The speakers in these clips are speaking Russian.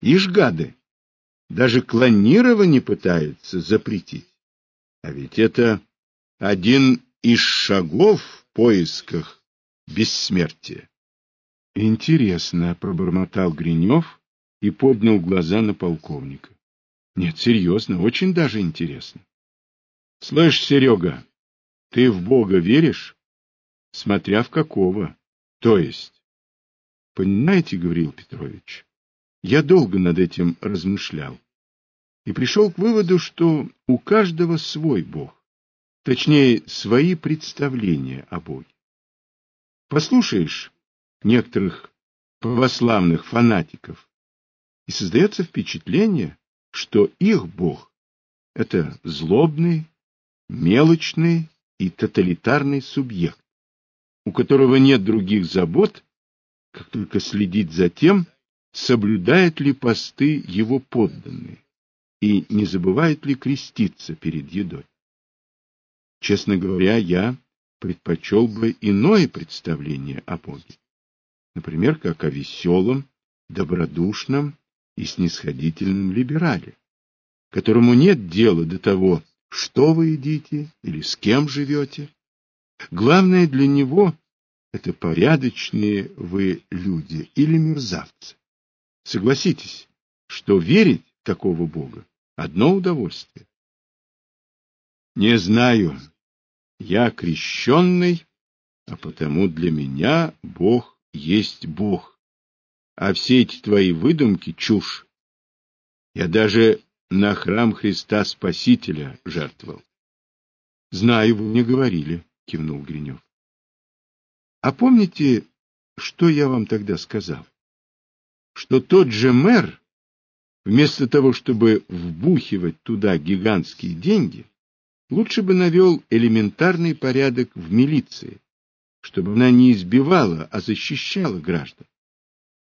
Ишь, гады, даже клонирование пытаются запретить. А ведь это один из шагов в поисках бессмертия. Интересно, пробормотал Гринев и поднял глаза на полковника. Нет, серьезно, очень даже интересно. Слышь, Серега, ты в Бога веришь? Смотря в какого. То есть, понимаете, Гавриил Петрович, я долго над этим размышлял и пришел к выводу, что у каждого свой Бог, точнее, свои представления о Боге. Послушаешь некоторых православных фанатиков, и создается впечатление, что их Бог — это злобный, мелочный и тоталитарный субъект, у которого нет других забот, как только следить за тем, соблюдают ли посты его подданные и не забывают ли креститься перед едой. Честно говоря, я предпочел бы иное представление о Боге. Например, как о веселом, добродушном и снисходительном либерале, которому нет дела до того, что вы едите или с кем живете. Главное для него — это порядочные вы люди или мерзавцы. Согласитесь, что верить такого Бога — одно удовольствие. Не знаю, я крещенный, а потому для меня Бог есть Бог, а все эти твои выдумки — чушь. Я даже на храм Христа Спасителя жертвовал. — Знаю, вы мне говорили, — кивнул Гринев. — А помните, что я вам тогда сказал? Что тот же мэр, вместо того, чтобы вбухивать туда гигантские деньги, лучше бы навел элементарный порядок в милиции, чтобы она не избивала, а защищала граждан.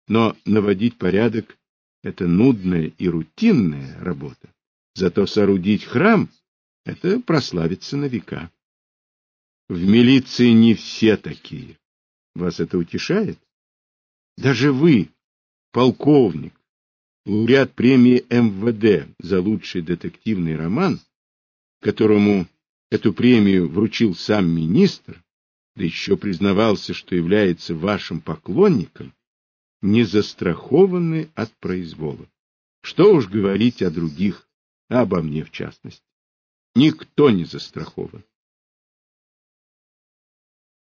Но наводить порядок это нудная и рутинная работа. Зато соорудить храм — это прославиться на века. В милиции не все такие. Вас это утешает? Даже вы, полковник, лауреат премии МВД за лучший детективный роман, которому эту премию вручил сам министр, да еще признавался, что является вашим поклонником, не застрахованы от произвола. Что уж говорить о других, а обо мне в частности. Никто не застрахован.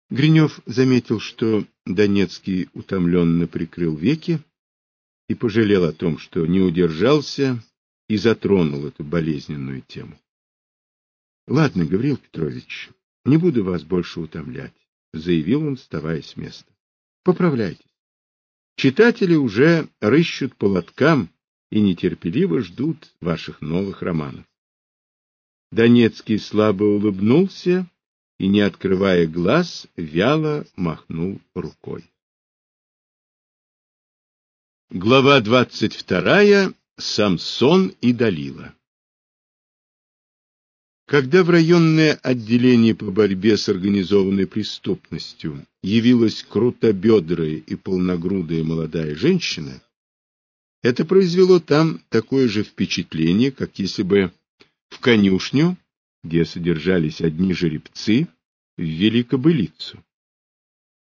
Гринев заметил, что Донецкий утомленно прикрыл веки и пожалел о том, что не удержался и затронул эту болезненную тему. — Ладно, Гаврил Петрович, не буду вас больше утомлять, — заявил он, вставая с места. — Поправляйтесь. Читатели уже рыщут по лоткам и нетерпеливо ждут ваших новых романов. Донецкий слабо улыбнулся и, не открывая глаз, вяло махнул рукой. Глава двадцать вторая. Самсон и Далила когда в районное отделение по борьбе с организованной преступностью явилась крутобедрая и полногрудая молодая женщина, это произвело там такое же впечатление, как если бы в конюшню, где содержались одни жеребцы, ввели кобылицу.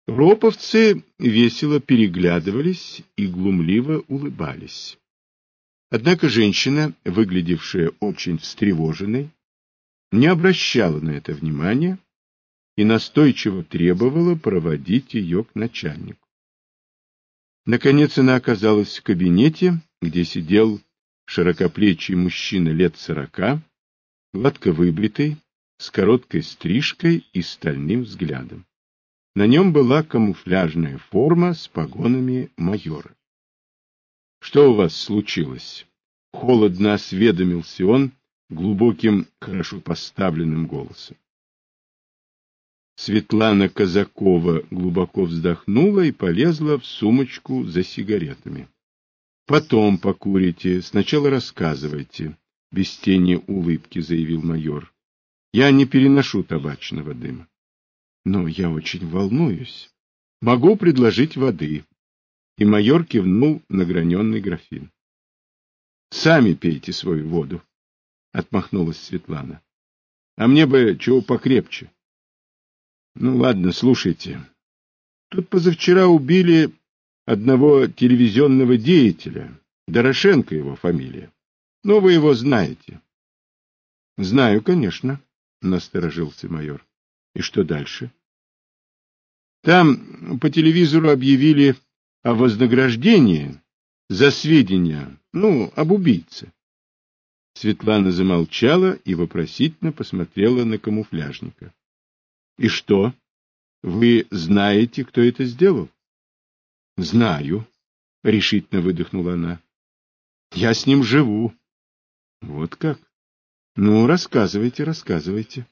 Роповцы весело переглядывались и глумливо улыбались. Однако женщина, выглядевшая очень встревоженной, не обращала на это внимания и настойчиво требовала проводить ее к начальнику. Наконец она оказалась в кабинете, где сидел широкоплечий мужчина лет сорока, гладко выбритый, с короткой стрижкой и стальным взглядом. На нем была камуфляжная форма с погонами майора. — Что у вас случилось? — холодно осведомился он, глубоким, хорошо поставленным голосом. Светлана Казакова глубоко вздохнула и полезла в сумочку за сигаретами. — Потом покурите, сначала рассказывайте, — без тени улыбки заявил майор. — Я не переношу табачного дыма. — Но я очень волнуюсь. Могу предложить воды. И майор кивнул на граненый графин. Сами пейте свою воду, — отмахнулась Светлана. — А мне бы чего покрепче. — Ну, ладно, слушайте. Тут позавчера убили одного телевизионного деятеля, Дорошенко его фамилия. Ну, вы его знаете. — Знаю, конечно, — насторожился майор. — И что дальше? — Там по телевизору объявили о вознаграждении за сведения, ну, об убийце. Светлана замолчала и вопросительно посмотрела на камуфляжника. — И что? Вы знаете, кто это сделал? — Знаю, — решительно выдохнула она. — Я с ним живу. — Вот как? — Ну, рассказывайте, рассказывайте. —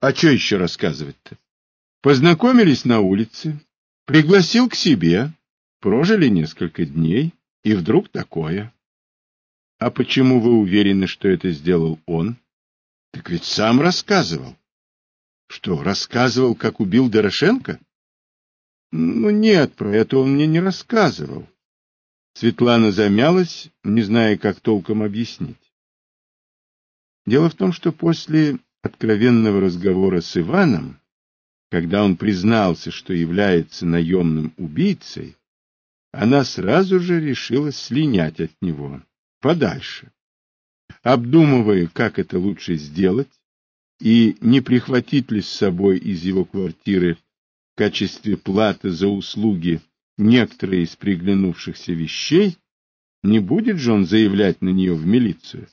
А что еще рассказывать-то? Познакомились на улице, пригласил к себе, прожили несколько дней, и вдруг такое. — А почему вы уверены, что это сделал он? — Так ведь сам рассказывал. — Что, рассказывал, как убил Дорошенко? — Ну, нет, про это он мне не рассказывал. Светлана замялась, не зная, как толком объяснить. Дело в том, что после откровенного разговора с Иваном, когда он признался, что является наемным убийцей, она сразу же решила слинять от него подальше. Обдумывая, как это лучше сделать, и не прихватить ли с собой из его квартиры в качестве платы за услуги некоторые из приглянувшихся вещей, не будет же он заявлять на нее в милицию.